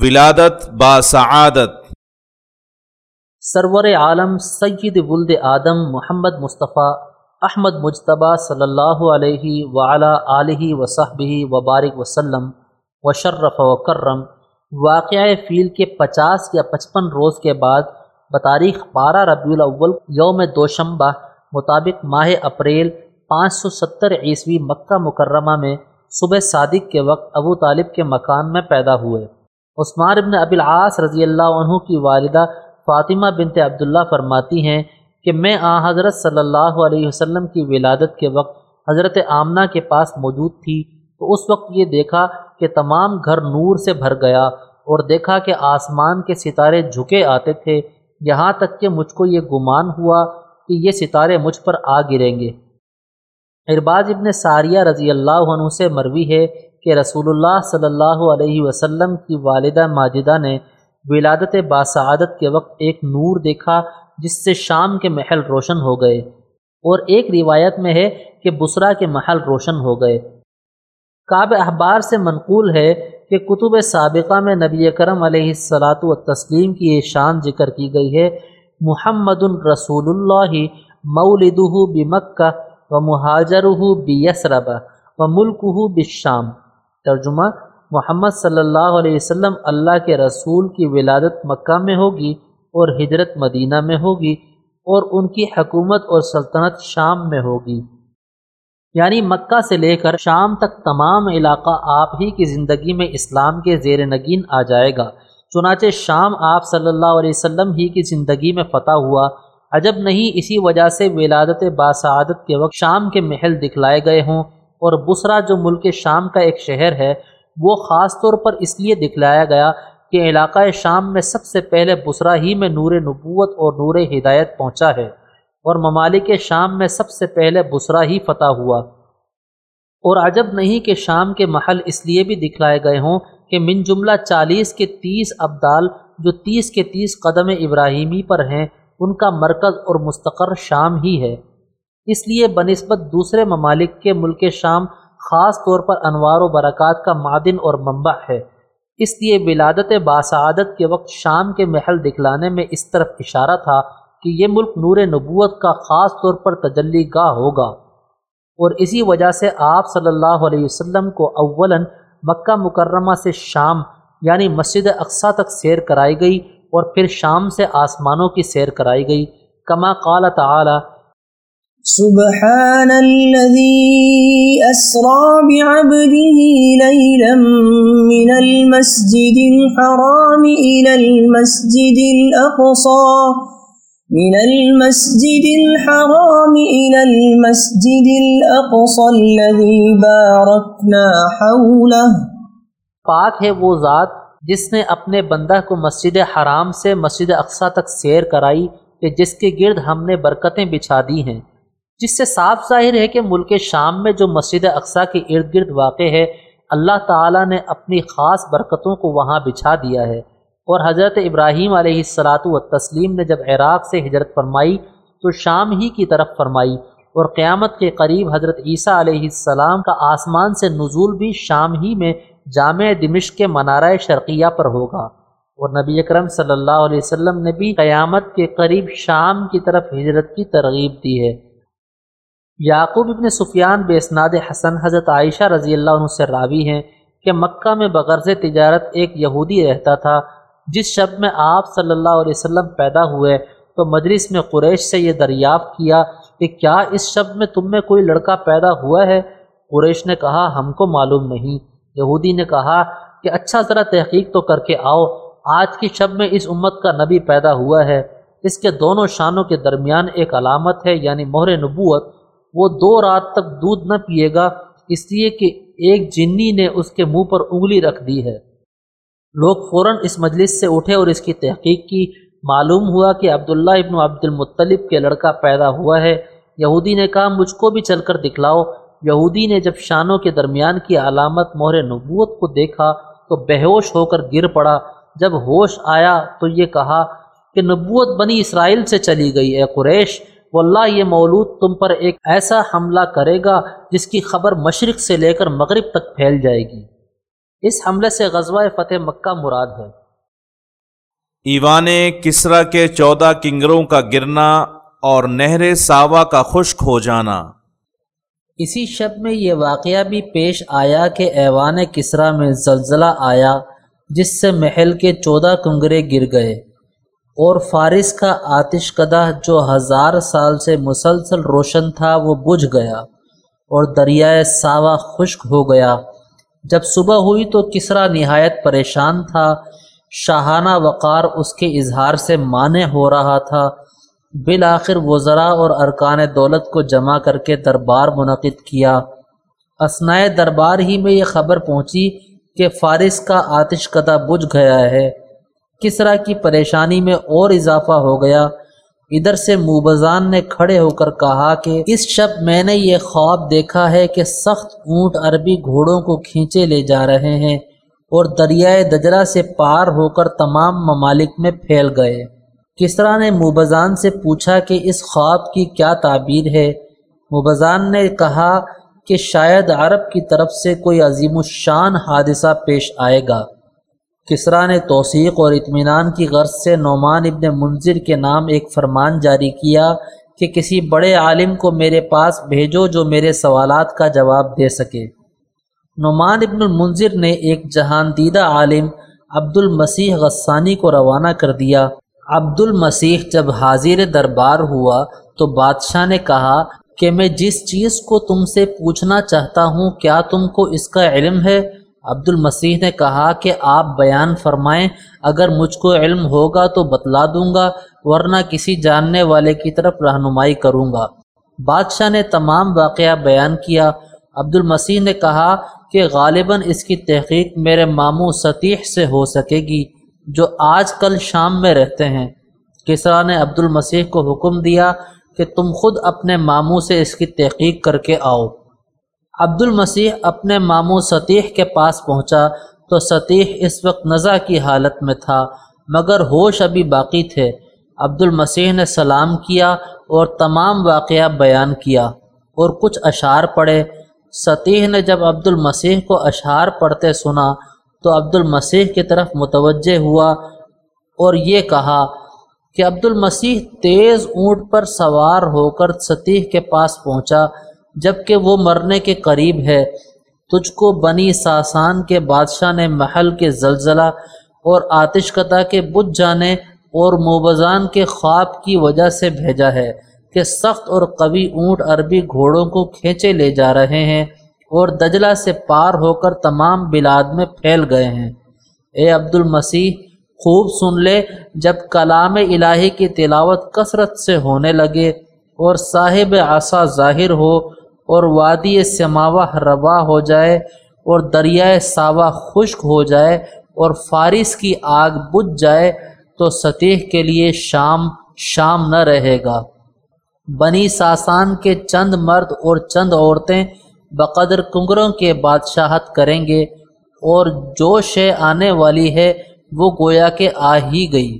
ولادت با سعادت۔ سرور عالم سید ولد آدم محمد مصطفیٰ احمد مجتبہ صلی اللہ علیہ وعلیٰ علیہ وصحبہ وبارک وسلم و شرف و کرم واقعہ فیل کے پچاس یا پچپن روز کے بعد بتاریخ بارہ ربیع الاول یوم دوشمبہ مطابق ماہ اپریل پانچ سو ستر عیسوی مکہ مکرمہ میں صبح صادق کے وقت ابو طالب کے مکان میں پیدا ہوئے۔ عثمان ابن ابی العاص رضی اللہ عنہ کی والدہ فاطمہ بنت عبداللہ فرماتی ہیں کہ میں آ حضرت صلی اللہ علیہ وسلم کی ولادت کے وقت حضرت آمنہ کے پاس موجود تھی تو اس وقت یہ دیکھا کہ تمام گھر نور سے بھر گیا اور دیکھا کہ آسمان کے ستارے جھکے آتے تھے، یہاں تک کہ مجھ کو یہ گمان ہوا کہ یہ ستارے مجھ پر آ گریں گے۔ ارباز ابن ساریہ رضی اللہ عنہ سے مروی ہے کہ رسول اللہ صلی اللہ علیہ وسلم کی والدہ ماجدہ نے ولادت باسعادت کے وقت ایک نور دیکھا جس سے شام کے محل روشن ہو گئے اور ایک روایت میں ہے کہ بسرا کے محل روشن ہو گئے۔ کعب احبار سے منقول ہے کہ کتب سابقہ میں نبی کرم علیہ السلاۃ و تسلیم کی یہ شان ذکر کی گئی ہے، محمد الرسول اللہ مولدہ بمکہ و مہاجر بیسربہ و ملک بشام ترجمہ محمد صلی اللہ علیہ وسلم اللہ کے رسول کی ولادت مکہ میں ہوگی اور ہجرت مدینہ میں ہوگی اور ان کی حکومت اور سلطنت شام میں ہوگی۔ یعنی مکہ سے لے کر شام تک تمام علاقہ آپ ہی کی زندگی میں اسلام کے زیر نگین آ جائے گا۔ چنانچہ شام آپ صلی اللہ علیہ وسلم ہی کی زندگی میں فتح ہوا۔ عجب نہیں، اسی وجہ سے ولادت باسعادت کے وقت شام کے محل دکھلائے گئے ہوں۔ اور بسرا جو ملک شام کا ایک شہر ہے، وہ خاص طور پر اس لیے دکھلایا گیا کہ علاقہ شام میں سب سے پہلے بسرا ہی میں نور نبوت اور نور ہدایت پہنچا ہے اور ممالک شام میں سب سے پہلے بسرا ہی فتح ہوا۔ اور عجب نہیں کہ شام کے محل اس لیے بھی دکھلائے گئے ہوں کہ من جملہ چالیس کے تیس ابدال جو تیس کے تیس قدم ابراہیمی پر ہیں، ان کا مرکز اور مستقر شام ہی ہے۔ اس لیے بنسبت دوسرے ممالک کے ملک شام خاص طور پر انوار و برکات کا معدن اور منبع ہے۔ اس لیے ولادت باسعادت کے وقت شام کے محل دکھلانے میں اس طرف اشارہ تھا کہ یہ ملک نور نبوت کا خاص طور پر تجلی گاہ ہوگا۔ اور اسی وجہ سے آپ صلی اللہ علیہ وسلم کو اولاً مکہ مکرمہ سے شام یعنی مسجد اقسا تک سیر کرائی گئی اور پھر شام سے آسمانوں کی سیر کرائی گئی۔ کما قال تعالی سبحان الذي أسرى بعبده ليلا من المسجد الحرام إلى المسجد الأقصى من المسجد الحرام إلى المسجد الأقصى الذي باركنا حوله۔ پاک ہے وہ ذات جس نے اپنے بندہ کو مسجد حرام سے مسجد اقصا تک سیر کرائی کہ جس کے گرد ہم نے برکتیں بچھا دی ہیں۔ جس سے صاف ظاہر ہے کہ ملک شام میں جو مسجد اقسا کے ارد گرد واقع ہے، اللہ تعالیٰ نے اپنی خاص برکتوں کو وہاں بچھا دیا ہے۔ اور حضرت ابراہیم علیہ السلاۃ و تسلیم نے جب عراق سے ہجرت فرمائی، تو شام ہی کی طرف فرمائی۔ اور قیامت کے قریب حضرت عیسیٰ علیہ السلام کا آسمان سے نزول بھی شام ہی میں جامع دمشق کے منارہ شرقیہ پر ہوگا۔ اور نبی اکرم صلی اللہ علیہ وسلم نے بھی قیامت کے قریب شام کی طرف ہجرت کی ترغیب دی ہے۔ یعقوب ابن سفیان بے اسناد حسن حضرت عائشہ رضی اللہ عنہ سے راوی ہیں کہ مکہ میں بغرض تجارت ایک یہودی رہتا تھا، جس شب میں آپ صلی اللہ علیہ وسلم پیدا ہوئے تو مجلس میں قریش سے یہ دریافت کیا کہ کیا اس شب میں تم میں کوئی لڑکا پیدا ہوا ہے؟ قریش نے کہا، ہم کو معلوم نہیں۔ یہودی نے کہا کہ اچھا ذرا تحقیق تو کر کے آؤ، آج کی شب میں اس امت کا نبی پیدا ہوا ہے۔ اس کے دونوں شانوں کے درمیان ایک علامت ہے یعنی مہر نبوت۔ وہ دو رات تک دودھ نہ پیے گا، اس لیے کہ ایک جنی نے اس کے منہ پر انگلی رکھ دی ہے۔ لوگ فوراً اس مجلس سے اٹھے اور اس کی تحقیق کی۔ معلوم ہوا کہ عبداللہ ابن عبد المطلب کے لڑکا پیدا ہوا ہے۔ یہودی نے کہا، مجھ کو بھی چل کر دکھلاؤ۔ یہودی نے جب شانوں کے درمیان کی علامت مہر نبوت کو دیکھا تو بے ہوش ہو کر گر پڑا۔ جب ہوش آیا تو یہ کہا کہ نبوت بنی اسرائیل سے چلی گئی، اے قریش! واللہ یہ مولود تم پر ایک ایسا حملہ کرے گا جس کی خبر مشرق سے لے کر مغرب تک پھیل جائے گی۔ اس حملے سے غزوہ فتح مکہ مراد ہے۔ ایوان کسرا کے چودہ کنگروں کا گرنا اور نہر ساوا کا خشک ہو جانا۔ اسی شب میں یہ واقعہ بھی پیش آیا کہ ایوان کسرا میں زلزلہ آیا جس سے محل کے چودہ کنگرے گر گئے۔ اور فارس کا آتش کدہ جو ہزار سال سے مسلسل روشن تھا، وہ بجھ گیا اور دریائے ساوا خشک ہو گیا۔ جب صبح ہوئی تو کسرا نہایت پریشان تھا۔ شاہانہ وقار اس کے اظہار سے معنی ہو رہا تھا۔ بالآخر وزراء اور ارکان دولت کو جمع کر کے دربار منعقد کیا۔ اسنائے دربار ہی میں یہ خبر پہنچی کہ فارس کا آتش کدہ بجھ گیا ہے۔ کسرا کی پریشانی میں اور اضافہ ہو گیا۔ ادھر سے موبزان نے کھڑے ہو کر کہا کہ اس شب میں نے یہ خواب دیکھا ہے کہ سخت اونٹ عربی گھوڑوں کو کھینچے لے جا رہے ہیں اور دریائے دجرا سے پار ہو کر تمام ممالک میں پھیل گئے۔ کسرا نے مبزان سے پوچھا کہ اس خواب کی کیا تعبیر ہے؟ مبزان نے کہا کہ شاید عرب کی طرف سے کوئی عظیم الشان حادثہ پیش آئے گا۔ کسرا نے توثیق اور اطمینان کی غرض سے نعمان ابن منظر کے نام ایک فرمان جاری کیا کہ کسی بڑے عالم کو میرے پاس بھیجو جو میرے سوالات کا جواب دے سکے۔ نعمان ابن المنظر نے ایک جہان دیدہ عالم عبد المسیح غسانی کو روانہ کر دیا۔ عبد المسیح جب حاضر دربار ہوا تو بادشاہ نے کہا کہ میں جس چیز کو تم سے پوچھنا چاہتا ہوں، کیا تم کو اس کا علم ہے؟ عبد المسیح نے کہا کہ آپ بیان فرمائیں، اگر مجھ کو علم ہوگا تو بتلا دوں گا، ورنہ کسی جاننے والے کی طرف رہنمائی کروں گا۔ بادشاہ نے تمام واقعہ بیان کیا۔ عبد المسیح نے کہا کہ غالباً اس کی تحقیق میرے ماموں سطیح سے ہو سکے گی، جو آج کل شام میں رہتے ہیں۔ کسرا نے عبد المسیح کو حکم دیا کہ تم خود اپنے ماموں سے اس کی تحقیق کر کے آؤ۔ عبد المسیح اپنے ماموں سطیح کے پاس پہنچا تو سطیح اس وقت نزا کی حالت میں تھا، مگر ہوش ابھی باقی تھے۔ عبد المسیح نے سلام کیا اور تمام واقعہ بیان کیا اور کچھ اشعار پڑھے۔ سطیح نے جب عبد المسیح کو اشعار پڑھتے سنا تو عبد المسیح کی طرف متوجہ ہوا اور یہ کہا کہ عبد المسیح تیز اونٹ پر سوار ہو کر سطیح کے پاس پہنچا۔ جبکہ وہ مرنے کے قریب ہے، تجھ کو بنی ساسان کے بادشاہ نے محل کے زلزلہ اور آتش قطع کے بجھ جانے اور موبزان کے خواب کی وجہ سے بھیجا ہے کہ سخت اور قوی اونٹ عربی گھوڑوں کو کھینچے لے جا رہے ہیں اور دجلہ سے پار ہو کر تمام بلاد میں پھیل گئے ہیں۔ اے عبد المسیح خوب سن لے، جب کلام الہی کی تلاوت کثرت سے ہونے لگے اور صاحب عصا ظاہر ہو اور وادی سماوہ روا ہو جائے اور دریائے ساوا خشک ہو جائے اور فارس کی آگ بجھ جائے تو سطح کے لیے شام شام نہ رہے گا۔ بنی ساسان کے چند مرد اور چند عورتیں بقدر کنگروں کے بادشاہت کریں گے اور جو شے آنے والی ہے وہ گویا کہ آ ہی گئی۔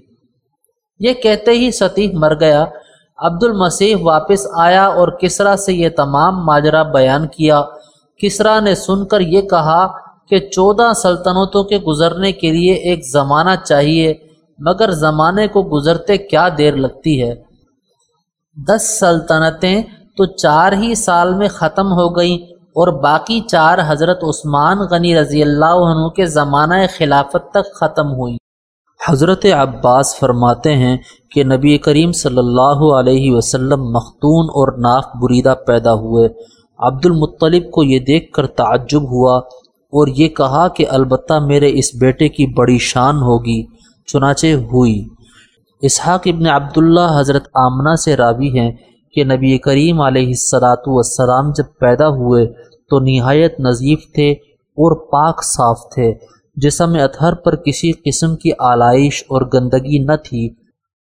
یہ کہتے ہی سطیح مر گیا عبد المسیح واپس آیا اور کسرا سے یہ تمام ماجرا بیان کیا۔ کسرا نے سن کر یہ کہا کہ چودہ سلطنتوں کے گزرنے کے لیے ایک زمانہ چاہیے، مگر زمانے کو گزرتے کیا دیر لگتی ہے؟ دس سلطنتیں تو چار ہی سال میں ختم ہو گئیں اور باقی چار حضرت عثمان غنی رضی اللہ عنہ کے زمانہ خلافت تک ختم ہوئیں۔ حضرت عباس فرماتے ہیں کہ نبی کریم صلی اللہ علیہ وسلم مختون اور ناف بریدہ پیدا ہوئے۔ عبد المطلب کو یہ دیکھ کر تعجب ہوا اور یہ کہا کہ البتہ میرے اس بیٹے کی بڑی شان ہوگی، چنانچہ ہوئی۔ اسحاق ابن عبداللہ حضرت آمنہ سے راوی ہیں کہ نبی کریم علیہ السلاۃ والسلام جب پیدا ہوئے تو نہایت نظیف تھے اور پاک صاف تھے۔ جسم اطہر پر کسی قسم کی آلائش اور گندگی نہ تھی